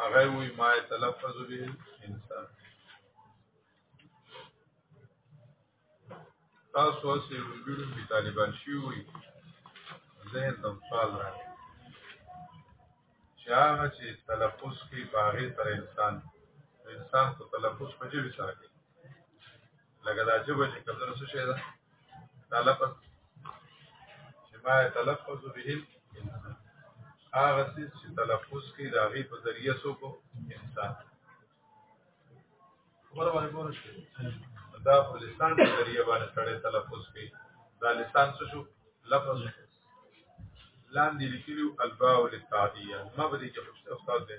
هغه وی ما تلفظ به انسان تاسو اوسې وګړو په طالبان شي وي ذهن ته سوال راغی چې هغه چې تلفظ کې باغې تر انسان انسان کو تلفظ په جوړ سره کوي لکه دا جبه چې کمدر سو شي دا دا لفظ چې ما تلفظ به هغه څه چې تلفظ کوي دا غي په ذریعہ سو کو انسان خبره باندې پوه شئ دا په لسان په ذریعہ باندې سره تلفظ کوي دا لسان څه شو لفظ لاندې لیکلو الباء للتعدیه ما به دې کې استاد دې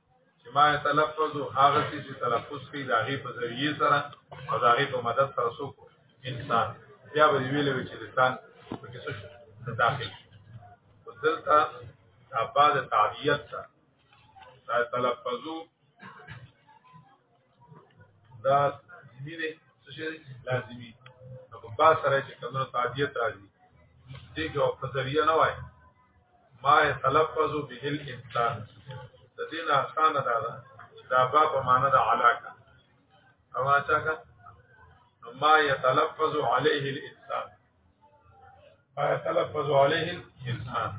چې ما تلفظ هغه څه چې تلفظ کوي د هغه په ذریعه سره او د هغه په مدد سره سو انسان بیا به ویل وی چې لسان په کې څه داخل دلته اباد تعبیت ته تلفظو دا لازمي دی څه شي لازمي نو په با سره چې کمنو تعدیت راځي دې کې او فزریه نه وای ما تلفظ به الانسان د دې نه آسان ده دا با په معنا د علاقه او اچھا کا نو ما يتلفظ عليه الانسان ما يتلفظ عليه الانسان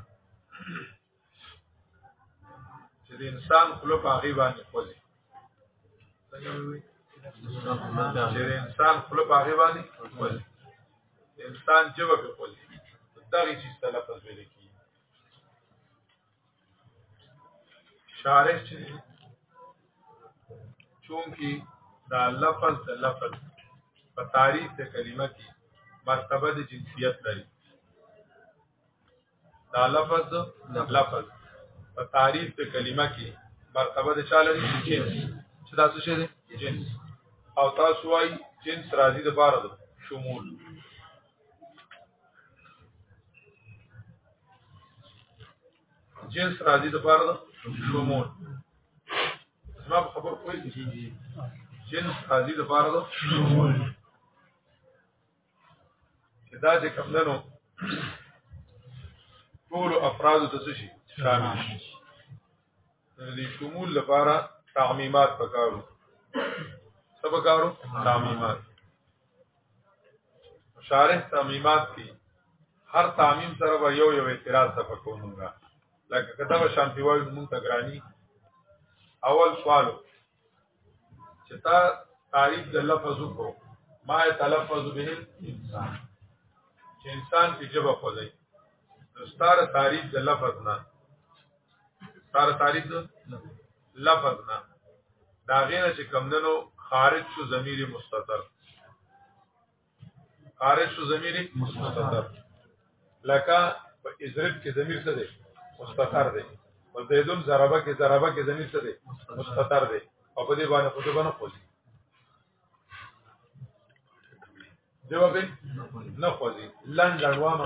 چې د انسان خلو په هغه باندې خوځي چې د انسان خلو په هغه باندې خوځي د انسان جواب په خوځي دا هیڅ تلفظ ویل کی شارح چې چونکی دا لفظ د لفظ په تعریف د کلمه کې مرتبه د جنسیت لري دا لفظ لفظ په تعریف د کلمه کې مرتبه د چا لري جنس چې دا څه شی دی جنس او تاسو وايي جنس راځي د بار د شمول جنس راځي د بار د شمول زما خبر کوی جنس راځي د بار د شمول دا چې کم دنو ټول افراد ته څه شي شامل شي د شمول لپاره تعمیمات پکارو سب کارو تعمیمات شارح تعمیمات کی هر تعمیم سره به یو یو اعتراض ته پکومږه لکه کتابه شانتی وایو مونږ ته ګرانی اول سوالو چې تا تعریف د لفظ وکړو ما تلفظ به انسان چې انسان په جبه خوځي نو ستاره تعریف د لفظ نه ستاره تعریف د لفظ نه دا غینه چې کمندنو خارج شو ضمیر مستتر خارج شو ضمیر مستتر لکه په اضرب کې ضمیر څه دی مستتر دی او زیدون ضربه کې ضربه کې ضمیر څه دی مستتر دی او په دې باندې خو دې باندې خوځي دیو به نه خوځي لن لړوامه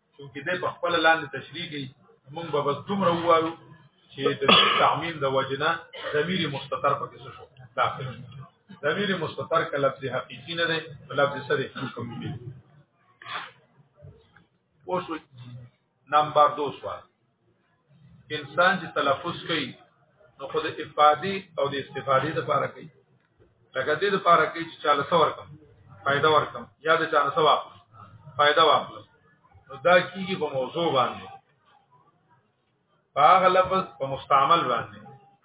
چونکې دې په خپل لاندې تشریح دي موږ به بس دومره وایو چې د تعمیم د وجنه ضمیر مستتر پکې شو داخل ضمیر مستتر کا لفظ حقیقی نه دی لفظ سره حکم دی اوس نمبر 2 سوال انسان چې تلفظ کوي نو خود افادي او د استفادې لپاره کوي لکه دې لپاره کوي چې چاله څور کم فائدہ ورکم یا د چاله څور واپس فائدہ واپس نو دا کیږي په موضوع باندې په هغه لفظ په مستعمل باندې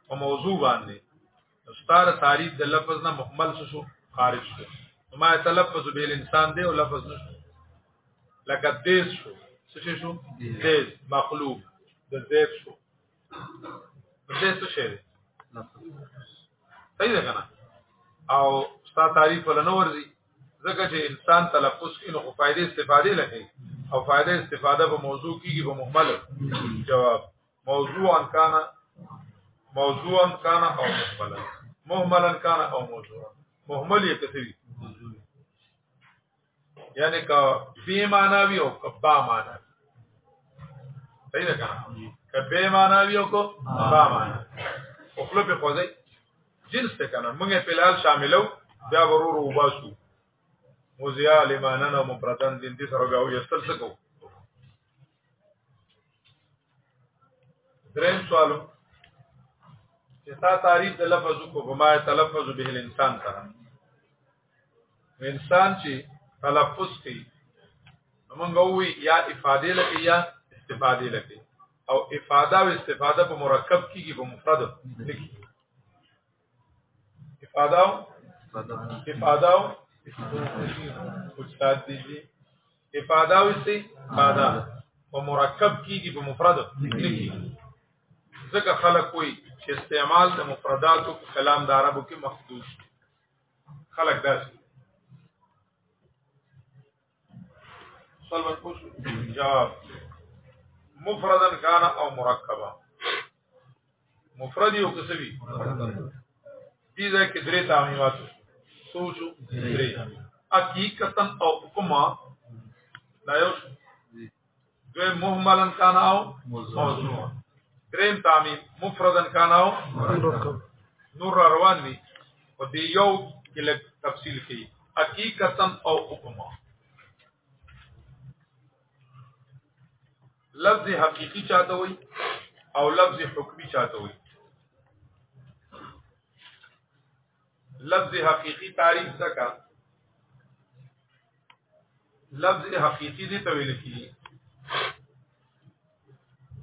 په موضوع باندې استاد تعریف د لفظ نه مخمل شو خارج شو ما تلفظ به انسان دی او لفظ نشو لکه دیز شو څه شو دیز مخلوق د زید شو زید څه شي صحیح ده کنه او ستا تعریف ولا نو ورزي ځکه چې انسان تلفظ کینو خو فائدې استفادې لګي او فائدې استفاده په موضوع کېږي په مهمل جواب موضوعا کانا موضوعا کانا او مهملا مهملا کانا او موضوعا مهمل یې کثوی یعنی کا بی معنا وی او کبا معنا صحیح ده کنه کبه معنا وی او کو با معنا او خپل په خوځي جنس ته کنه موږ په لال شاملو بیا ورور وباسو موزیا لمانن او مفردن دین دي سره غو یستل سکو دریم سوال چې تا تعریف د لفظ کو بما تلفظ به الانسان سره انسان چې تلفظ کوي موږ وی یا افاده لکه یا استفاده لکه او افاده او استفاده په مرکب کېږي په مفرد لکه افاده افاده استاد دی جی افاده او سي افاده په مرکب کیږي په مفرد لیکي ځکه خلک کوئی چې استعمال د مفرداتو په کلام د عربو کې محدود خلک داسې سلوات پوش جواب مفردا کان او مرکبا مفرد یو کسبی دې ځای کې درې تعمیمات سوچو درې حقیقتا او حکما لا یو دوی مهملن کان او موضوع دریم تعمیم مفردن کان او نور روان دي او دی یو کې لږ تفصیل کوي حقیقتا او حکما لفظ حقیقی چاته وي او لفظ حکمی چاته وي لفظ حقيقي تعریف څه کا لفظ حقيقي دي تویل کی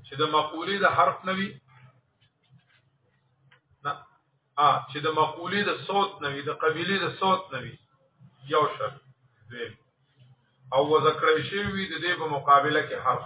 چې د مقولې د حرف نوي نه ا چې د مقولې د صوت نوي د قبيله د صوت نوي یو شرط دی او وذکر شي وي د دې په مقابله کې حرف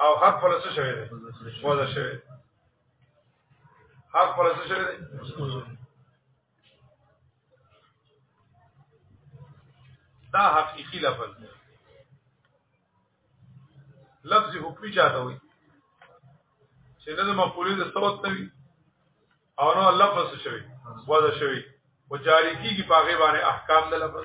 او حق پر څه شوی دی وځه شوی حق پر څه شوی دی دا حقیقی لفظ دی لفظ حکمی چاته وي چې نه د مقولې د صوت نه وي او نو لفظ شوی وځه شوی او جاری کیږي په هغه باندې احکام د لفظ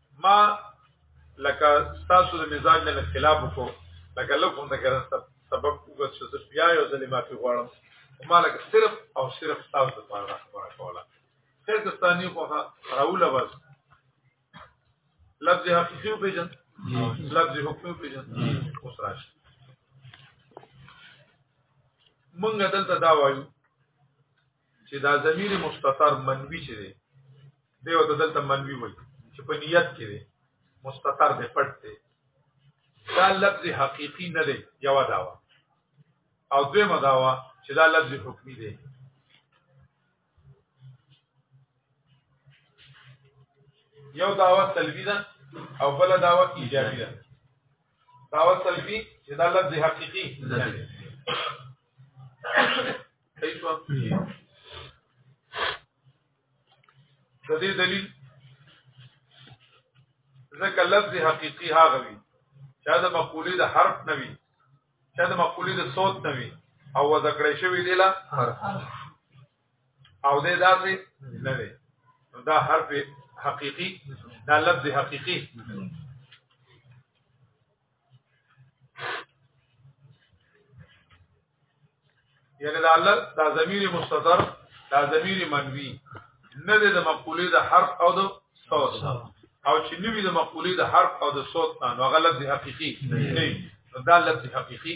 ما لکه تاسو د مزاج نه خلاف وکړو لکه لږ هم د ګرن سبب وګت چې زه بیا یو ځلې معافي غواړم ما لکه صرف او صرف تاسو لپاره خبره کوله خیر که ستانی خوخه راوله بس لفظ حقیقي پیژن لفظ حکمي پیژن اوس راشي مونږ دلته دا وایو چې دا ضمیر مستتر منوي چې دی دی او دلته منوي وي چې په نیت کې دی مستتر دی پټ دی دا لفظ حقيقي نه دی یو داوا او دویمه داوا چې دا لفظ حکمی دی یو داوا سلبی ده او بل داوا ایجابی ده داوا سلبی چې دا لفظ حقيقي نه دی د دې دلیل ځکه لفظ حقيقي هغه وي چې د مقولې د حرف نه وي چې د مقولې د صوت نه وي او ذکر شوی دی لا حرف او دې داسې نه دی دا حرف حقيقي دا لفظ حقيقي یعنی دا الله دا ضمیر مستتر دا ضمیر منوی نه د مقولې د حرف او د صوت او چې نوی د مقولې د حرف او د صوت نه نو غلط دی حقيقي نه دا لفظ حقيقي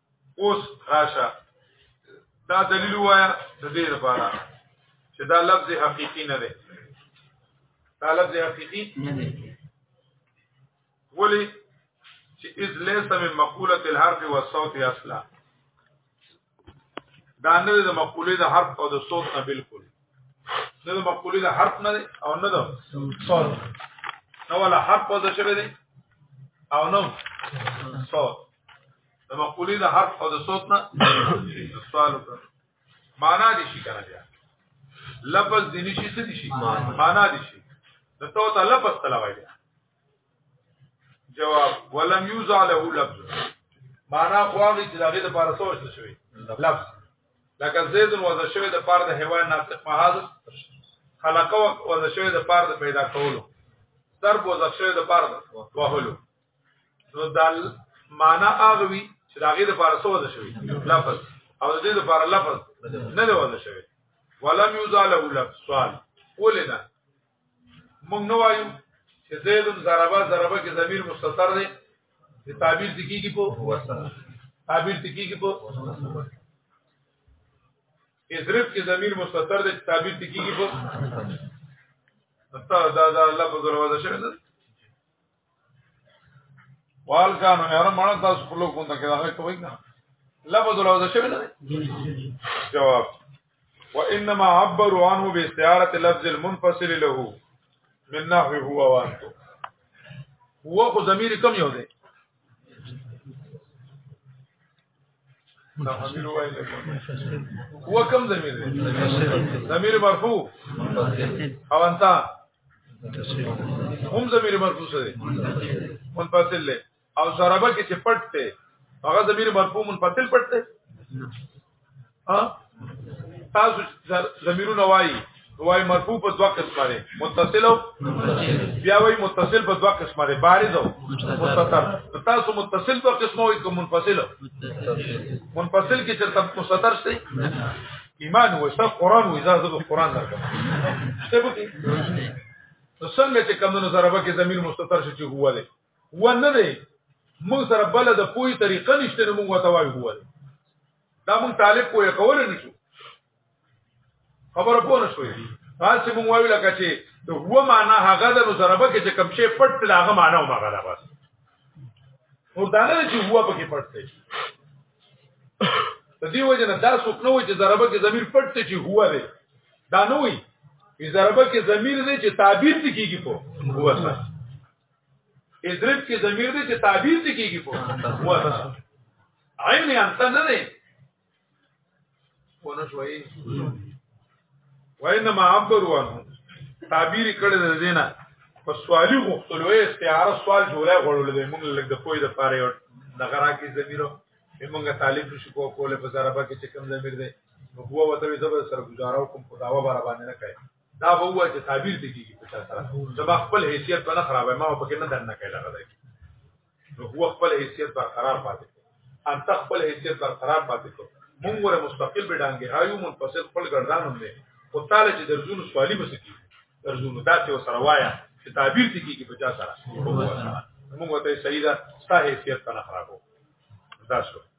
اوس راشه دا دلیل وایا د دې لپاره چې دا لفظ حقيقي نه دی دا لفظ حقيقي نه دی ولی چې اذ ليس من مقوله الحرف والصوت اصلا دا نه د مقولې د حرف او د صوت نه بالکل نه د مقولې د حرف نه دی او نه د صوت نه ولا حرف او د شبه دی او نه صوت د مقولې د حرف او د صوت نه سوال وکړه معنا دي شي کنه بیا لفظ دي نشي څه دي شي معنا دي شي د تو ته لفظ تلاوي جواب ولم يوزع له لفظ معنا خو هغه چې دغه لپاره سوچ شوی لفظ لکه زید وضع شوی د پاره د حیوان ناطق محاذ خلقه وضع شوی د پاره د پیدا کولو ضرب وضع شوی د پاره د وهلو نو دل معنا اغوي چې دا غي د پاره سو ده شوی لفظ او د دې د پاره لفظ نه دی وځه شوی ولم یزاله لفظ سوال ولنا موږ نو وایو چې زید ضربه ضربه کې ضمیر مستتر دی د تعبیر د کیږي په وسره تعبیر د کیږي په اضرب کې ضمیر مستتر دی تعبیر د کیږي په دا دا لفظ وروځه شوی وال کانو یاره مړه تاسو خپل کوم ته کړه کوي نه لفظ لفظ شوی نه جواب وانما عبروا عنه باستعاره لفظ المنفصل له من نحو هو وانت هو خو ضمیر کم یو دی هو کوم ضمیر دی ضمیر مرفوع او انت هم ضمیر مرفوع دی منفصل دی او سرابه کې چې پټ دی هغه ضمیر مرفوع منفصل پټ دی ها تاسو زمیرونه وایي وای مرفوع په دوه قسمه لري متصل او بیا وای متصل په دوه قسمه لري بارز او مستتر تاسو متصل په قسمه وای کوم منفصل منفصل کې چرته مستتر شي ایمان و اسلام قران و اجازه د قران درکړه څه به څنګه چې کمونو سره به کې زمير مستتر شي چې هوا ده هو نه دی موږ سره بل د پوي طریقه نشته نو موږ وته وایو هو دا موږ طالب پوي کول نه شو خبره پوه نه شوې تاسو چې موږ وایو لکه چې د هو معنا هغه د ضربه کې چې کم شي پټ تل هغه معنا او مغلا بس او دا نه چې هو پکې پټ دی د دې وجه نه دا څوک نه وي چې ضربه کې ضمیر پټ دی چې هو دی دا نه وي ضربه کې ضمیر دی چې تعبیر کیږي په هو سره اضرب کې ضمیر دې چې تعبیر دې کیږي په هو تاسو عین انت نه نه ونه شوي وینما عبر وانه تعبیر کړی د دینه په سوالی غوښتلو یې استعاره سوال جوړه غوړول دی موږ لږ د پوی د پاره یو د غرا کې زمیرو موږ طالب شو کو کوله په ضربه کې چې کوم زمیر دی نو هو وته زبر سره گزارو کوم په داوا باندې نه کوي دا به وای چې تعبیر ته کیږي په سره زما خپل حیثیت په نه خرابه ما په کې نه دنه کړل راځي نو هو خپل حیثیت برقرار پاتې ان خپل حیثیت برقرار پاتې کو مونږ ور مستقل به ډانګي هایو منفصل خپل ګردان هم نه او تعالی چې درځون سوالی به سکی درځون دا چې سره وایا چې تعبیر ته کیږي په سره مونږ ته صحیح ده ستا حیثیت په نه خرابو دا شو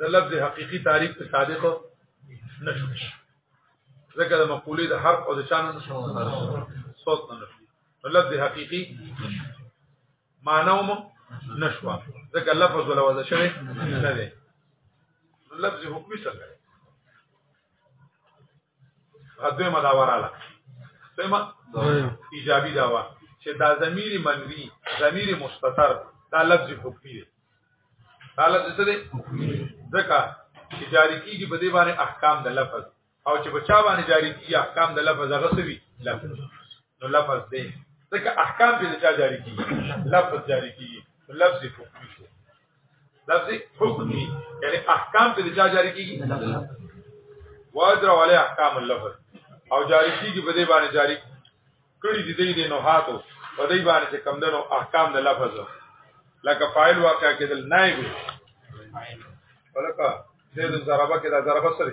د لفظ حقيقي تعریف په صادق نشو ځکه د مقولې د حرف او د شان نشو صوت نه نشو نو لفظ حقيقي معنی هم نشو ځکه لفظ ولا وځه شوی نه دی لفظ حکمي څه دویمه دعوا رااله دویمه ایجابي دعوا چې دا ضمیر منوي ضمیر مستتر دا لفظ حکمی دی دا لفظ څه دی ځکه چې جاری کیږي په دې باندې احکام د لفظ او چې بچا باندې جاری کیږي احکام د لفظ هغه څه وي لفظ نو لفظ دی ځکه احکام به چا جاری کیږي لفظ جاری کیږي لفظ حکمی شو لفظ حکم دی یعنی احکام ته چا جاری کیږي واجر علی احکام اللفظ او جاری کیږي په دې باندې جاری کړي دي دې نه هاتو په دې باندې چې کم دنو احکام د لفظ لکه فاعل واقع کېدل نائب ولکه دې ضربه کې دا ضربه سره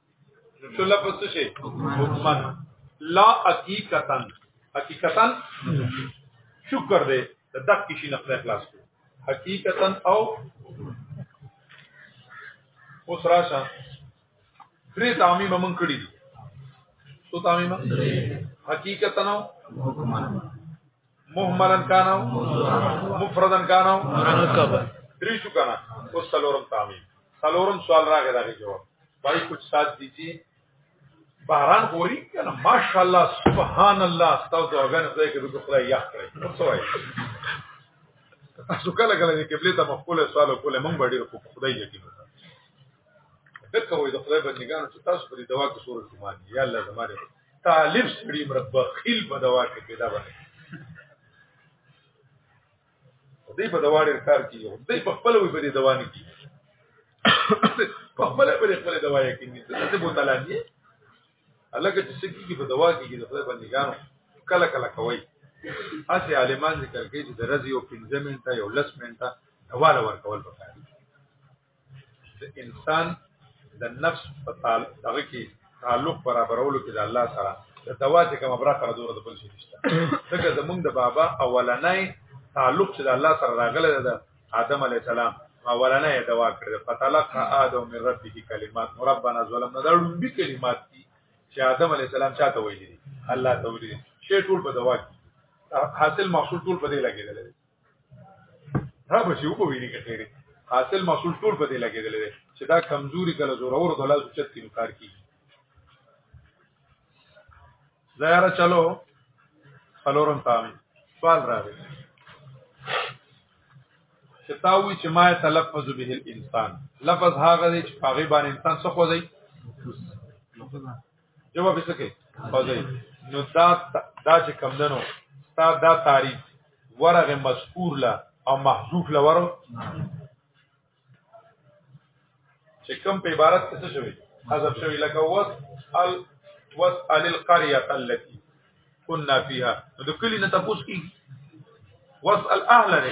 شله پس شي حکمن لا حقیقتا حقیقتا شکر دې د دک کشي نه خلاص کو حقیقتا او اوس راشه درې تعمیم من کړی دي څو تعمیم حقیقتا او حکمن مهملا کان او مفردا کان او مرکبا درې شو کنه اوس سلورم تعمیم سلورم سوال راغی دغه جواب بای کچھ ساتھ دیجیے باران غوري کنه ماشاءالله سبحان الله تاسو دعاګان خدای کې دغه خدای یاد کړی څه وایي تاسو کله کله کې بلی ته مقبول سوال کول مونږ به ډیر خوب خدای یقین وکړو دغه وایي د خدای بندګانو چې تاسو په دې دوا کې سورې ایمان یا الله زماره طالب سړي مربع خیل په دوا کې پیدا باندې دې په دوا ډېر کار کوي دې په خپل وي په دې دوا نه کوي په خپل په خپل دوا یې کوي څه بوته لاندې الله کې چې کی په دوا کې د خپل باندې ګانو کله کله کوي اسی عالمان ذکر کوي چې د رضی او پنځه منټه یو لس منټه دوا لور کول پکار د انسان د نفس په تعلق کې تعلق برابرولو کې د الله سره د دوا چې کوم برخه را دوره د بل شي نشته ځکه زمونږ د بابا اولنۍ تعلق چې د الله سره راغلی د آدم علی السلام اولنۍ دوا کړې په تعلق آدم من ربه کلمات ربنا ظلمنا دا لومبي کلمات دي چې آدم علی السلام چاته ویلي الله ته ویلي شی ټول په دوا کې حاصل محصول ټول په دې لګیدل دا به شي په ویری کې خیره حاصل محصول ټول په دې لګیدل دي چې دا کمزوري کله زور اور د لاسو چت کې کار کوي زیاره چلو فلورم تامي سوال راغی چې تا وی چې ما تلفظ به الانسان لفظ هغه دی چې هغه باندې انسان څه خوځي جواب یې سکے خوځي نو دا دا چې کم دنو تا دا تعریف ورغه مذکور لا او محذوف لا ورو چې کم په عبارت څه شوی حذف شوی لکه وس ال وس ال القريه التي كنا فيها نو د کلی نه تاسو کی وس ال اهل نه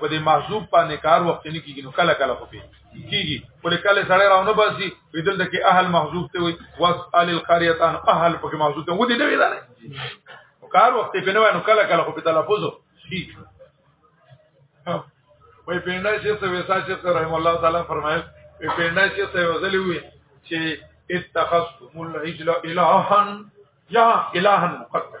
په دې محذوب باندې کار وخت نه کیږي نو کله کله خو کیږي ولې کله سړی راونه باسي بدل د کې اهل محذوب ته وي واسال القريه ان اهل په محذوب ته ودی نه ویل کار وخت په نو کله کله خو په تلفظ کیږي وای پیندای شیخ صاحب وسا شیخ رحم الله تعالی فرمایل پیندای شیخ صاحب وزلی وی چې اتخذتم العجل الها یا الها مقدس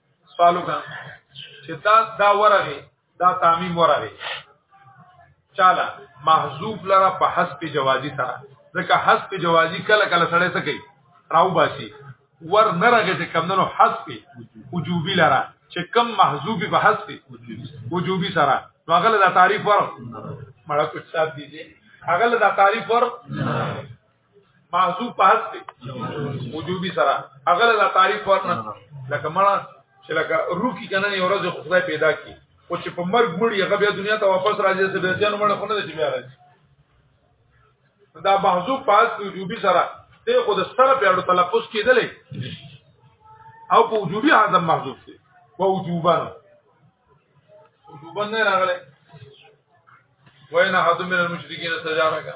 سوال وکړه چې دا دا ورغه دا تعمیم ورغه چاله محذوف لره په حسب جوازی سره ځکه حسب جوازی کله کله سره څه کوي راو باسي ور نه راغی چې کمندونو حسب وجوبی لره چې کم محذوف په حسب وجوبی سره نو هغه له تعریف ور مړه کوڅه دي هغه له تعریف ور محذوب پاس دی وجوبي سره هغه لا تعریف ورنه لکه مړه چې لکه روح کی کنه یو ورځ خدای پیدا کی او چې په مرګ مړ یې غبیا دنیا ته واپس راځي چې بیا ځان مړ خو نه دی بیا راځي دا محذوب پاس دی وجوبي سره ته خو د سره په اړه تلفظ کېدلې او په وجوبي اعظم محذوب دی په وجوبا وجوبا نه راغله وینا حد من المشرکین سجاره کا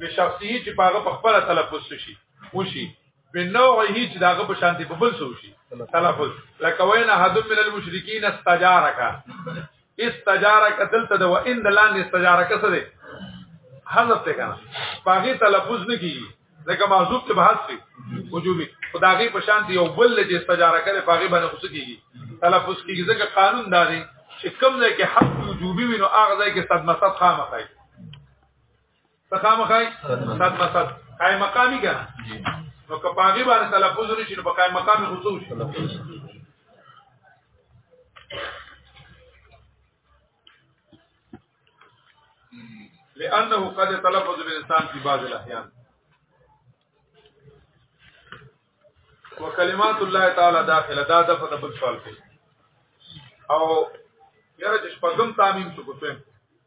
به شخصي چې پاغه په خپل تلفظ شي وشي بنوعه چې داغه په شانتي په بل څه شي تلفظ لکه وینا حد من المشرکین استجارک استجارک دلته د وان د لاندې استجارک څه دی حذف ته کنه باغی تلفظ نه کیږي لکه معذوب ته بحث وي وجوبي خدایي په شان دی یو بل چې استجاره کوي باغی باندې خصوص کیږي تلفظ کیږي ځکه قانون داري چې کوم ځای کې حق وجوبي وي نو هغه ځای کې صدمه صد خامخای فخامه خای صد مسد قائم مقامی کنه نو کپاغي باندې تلفظ لري چې په قائم مقامی غوڅو شي لانه قد تلفظ بالانسان في بعض الاحيان وکلمات الله تعالی داخله دا د په بل سوال کې او یاره چې شپږم تعمیم شو کوم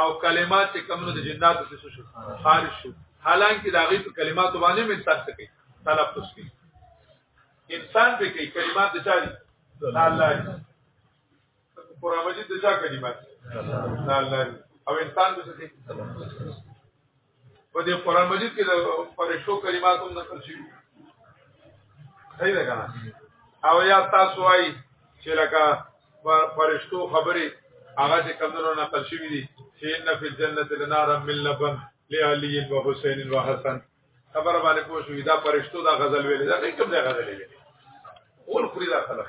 او کلمات چې کوم د جنات څخه شو خارج شو حالانکه دا غي په کلمات باندې من تاسو کوي طلب تسکی انسان به کوي کلمات د چاري الله قرآن مجید د چا کلمات الله او انسان به څه کوي په دې قران مجید کې د فرشتو کلمات هم نقل شوي صحیح ده کنه او یا تاسو وايي چې لکه فرشتو خبرې هغه چې کمونو نقل شوي دي چې ان فی الجنه لنار من لبن لعلی و حسین و حسن خبر باندې پوه شو دا فرشتو دا غزل ویلې دا کوم ځای غزل ویلې اول خوري دا خلک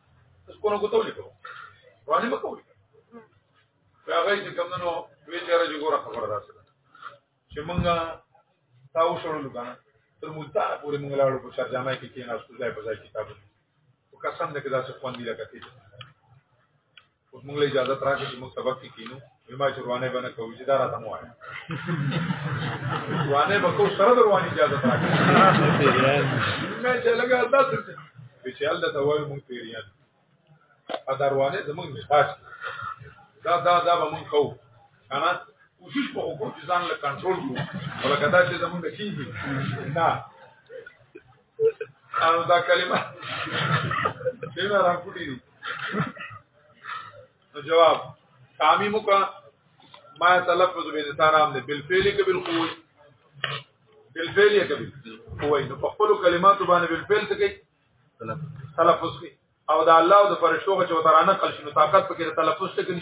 اس کو نه کوتو لیکو باندې مکو بیا غي چې کمنو وی چیرې چې ګوره خبره ده چې مونږه تاسو شروع لګانه تر مدته پورې مونږ لاړو په شرجامه کې کېناستو ځای په ځای کتابونه وکاسم دغه داسې خوندې لکه اوس موږ له اجازه راکړه چې موږ سبق کې کینو ما چې روانه باندې کوو چې دا راته مو وایي روانه به کو سره روانه اجازه راکړه مې چې لګا تاسو چې الله ته وایي موږ پیریان ا دروانه زموږ مزاج دا دا دا به موږ کوو کنه کوشش په وکړو چې ځان له کنټرول کړو ولکه دا چې زموږ کیږي نه او دا کلمه څنګه راکوټي دي نو جواب تعمیم کا ما تلفظ به لسان عام ده بالفعل کې بالقوه بالفعل کې بالقوه نو په خپل کلماتو باندې بالفعل څه کوي تلفظ کوي او دا الله او د فرشتو چې وترانه قل شنو طاقت پکې تلفظ څه کوي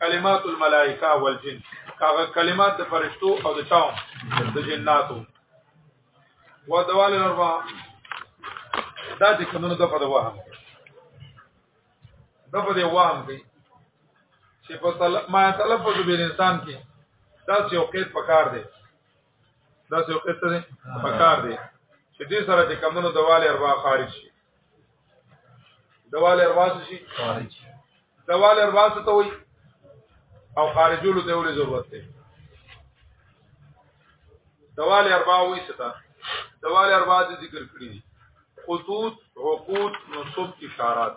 کلمات الملائکه والجن هغه کلمات د فرشتو او د چاو د جناتو و دوال الاربع دا چې کومو د په وهم د په دې وهم کې چې په طلب ما تلفظ به انسان کې دا چې اوقات پکار دی دا چې اوقات ته پکار دی چې دې سره چې کومو دوال اربع خارج شي دوال ارواز شي خارج دوال ارواز ته وي او خارجولو ته ولې ضرورت دی دوال اربا وي ستا دوال اربا د ذکر کړی خطوط عقود نصب اشارات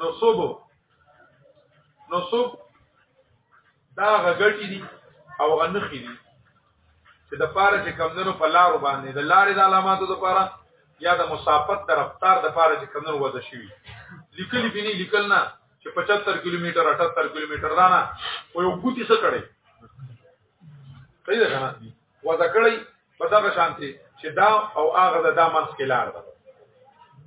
نصب نصب دا غټی دي او غنخي دي چې د پاره چې کمندونو په لارو باندې د لارې د علاماتو د پاره یا د مسافت د رفتار د پاره چې کمندونو وځ شي لیکلي بني لیکل نه چې 75 کیلومتر 78 کیلومتر دا نه خو یو ګوتی څه کړي صحیح ده کنه وځه کړی په دغه شانتي چې دا او هغه د دامنس کې لار ده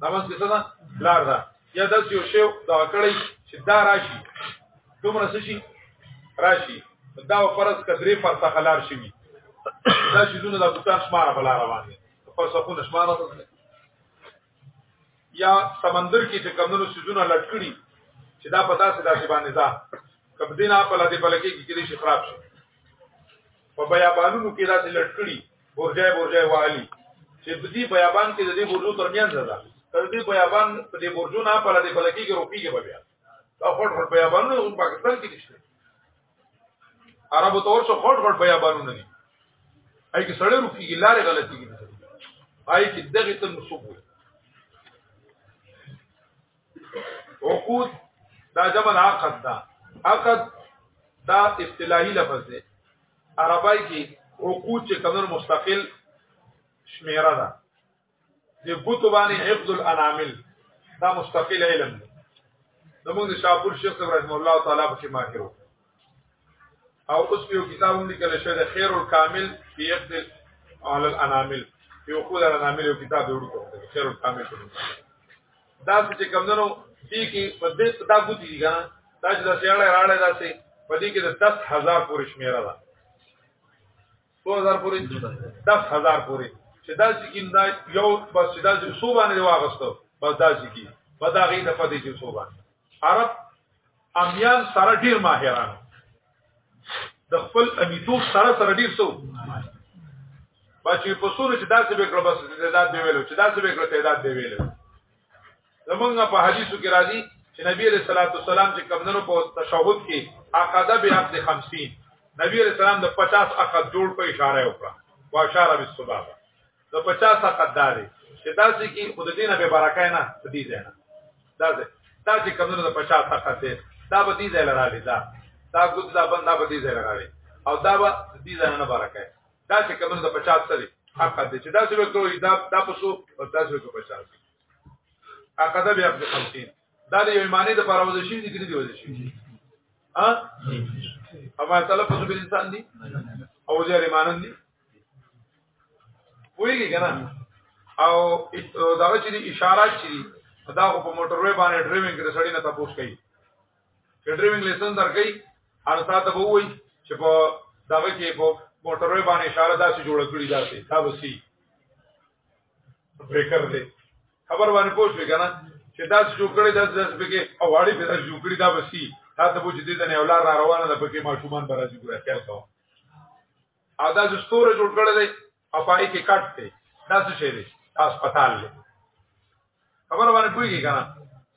دامنس کې څه ده لار ده یا داس یو شی دا کړی چې دا راشي دومره څه شي راشي دا فرض کدرې پر تخلار شي دا شي دونه د بوتان شماره بل روان دي پر څه خو نشماره یا سمندر کې چې کمونو سيزونه لټکړي چې دا پتا سي دا چې باندې ځا کب دینه په لدې بلکې کې دې شي خراب شي په بیابانونو کې دا چې لټکړي ورځای ورځای والی چې په دې بیابان کې د دې ورځو ترمنځ ده تر دې بیابان په دې ورځو نه په لدې بلکې کې روپیږي بیا دا خور خور بیابانونه هم پاکستان کې نشته عربو تور څو خړ خړ بیا باندې نه دي اې کې سړی روکي لارې غلطي دي اې کې دغه تن سوق وي عقود دا جمع عقد دا عقد دا اصطلاحي لفظ دی عربی کې عقود چې کمر مستقل شمیره ده د ګوتو باندې حفظ الانامل دا مستقل علم دی زموږ د شاپور شیخ ابراهیم الله تعالی په ما کړو او اوس یو کتاب هم لیکل شوی د خیر الکامل فی حفظ علی الانامل یو خو د الانامل یو کتاب جوړ کړو خیر الکامل دا چې کوم نو دې کې په دې دا ګوتې دي کنه دا چې دا سیاړه راړه دا سي په دې کې د 10000 پورې شمیره ده 2000 پورې 10000 پورې چې دا سکیم دا یو بس چې دا څو باندې واغستو بس دا سکیم په دا غي د پدې چې څو باندې عرب امیان سره ډیر ماهران د خپل امیتو سره سره ډیر سو بچې په سورو چې دا څه وکړه بس تعداد دی ویلو چې دا څه وکړه تعداد دی ویلو زمونږ په حدیثو کې راځي چې نبی علیہ الصلوۃ والسلام چې کمندونو په تشهود کې عقد به عقد 50 نبی علیہ السلام د 50 عقد جوړ په اشاره وکړه او اشاره بالسباب د 50 عقد داري چې داسې کې خود دینه به برکای نه دي ځای نه دا دا چې کمندونو د 50 عقد دی دا به دي ځای لرالي دا دا ګوت دا بند دا به دي ځای لرالي او دا به دي ځای نه برکای دا چې کمندونو د 50 سره عقد دی چې دا څه وکړو دا دا پسو او دا څه وکړو 50 عقده بیا په 50 دا د یو ایمانه د پاره وځي شي دي کړي دی وځي شي ها اما تلفظ به انسان دي او ځای ایمانن دي ویږي کنه او دا چې اشاره چي دا په موټر وې باندې ډرایوینګ کې سړی نه تاسو کوي چې ډرایوینګ لیسن درکې هر ساعت به وای چې په دا کې په موټر وې باندې اشاره داسې جوړ کړی داسې دا وسی بریکر دی خبر باندې پوه شو کنه چې دا شو کړی دا داس پکې او واړی په داس شو کړی دا بسی تا ته پوه چې دې نه اولاد را روانه ده پکې ماشومان به راځي ګوره خیال کوه او دا ستوره جوړ کړی دی او پای کې کټ دی دا څه شی دی هسپتال دی خبر باندې پوهیږي کنه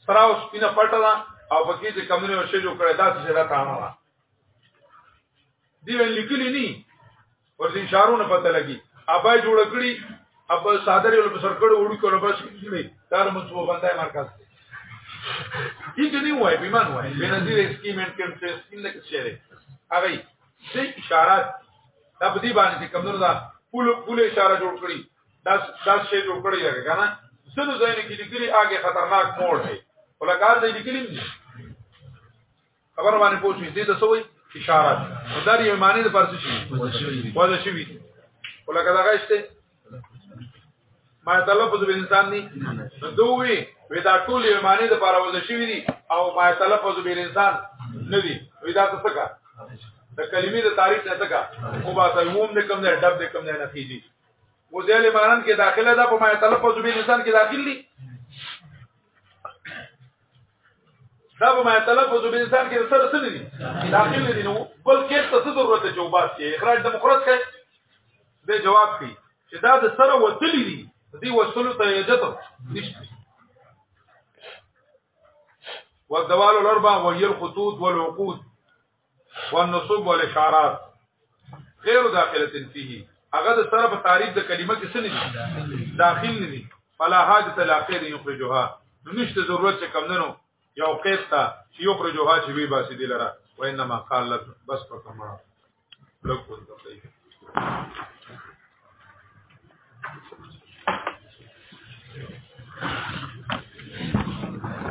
سراو سپینه پټه ده او پکې چې کمونه وشي جوړ کړی دا څه شی دا تانه ده دی لیکلی نه ورته اشارونه پته لګي ابا جوړ کړی ابا صادری ول سر کړو وړو کړو بس کړی دا منصوبه باندې مرکز دی دې دې وای بیمان وای بنظیر اسکیم اینڈ کنفرنس ان لکه شعر هغه دې اشارات دا په دې باندې کمنو دا پول پول اشاره جوړ کړی دا دا شی جوړ کړی هغه کنه سنو ځای نه کې لیکلي هغه خطرناک موړ دی ولکار دې لیکلي خبر باندې پوښتنه دي د سوې اشاره ده دا یو معنی د پرڅ شي وځي شي وي ولکه دا غشته ما تلفظ به انسان دي دوی وی دا ټول یو معنی د پاره وځي شي دي او ما تلفظ به انسان نه دي وی دا څه کا د کلمې د تعریف نه څه کا او با ته عموم نه کم نه ډب نه کم نه نه کیږي و ځلې مانن کې داخله ده په ما تلفظ به انسان کې داخلي دا به ما تلفظ به انسان کې سره سره دي داخل دي نو بل کې څه ضرورت دی جواب کې اخراج د مخرج کې د جواب کې چې دا د سره وتلی دي دې وصول ته یجت نشته والدوال الاربع وهي الخطوط والعقود والنصب والاشارات غیر داخله فيه هغه د سره په تعریف د کلمه کې څه نه دي داخل نه دي فلا حاجت لا خیر یخرجها نشته ضرورت چې کمندنو یو قید ته چې یخرجها چې وی باسي دی لره وانما قال لك بس په کما لکول کوي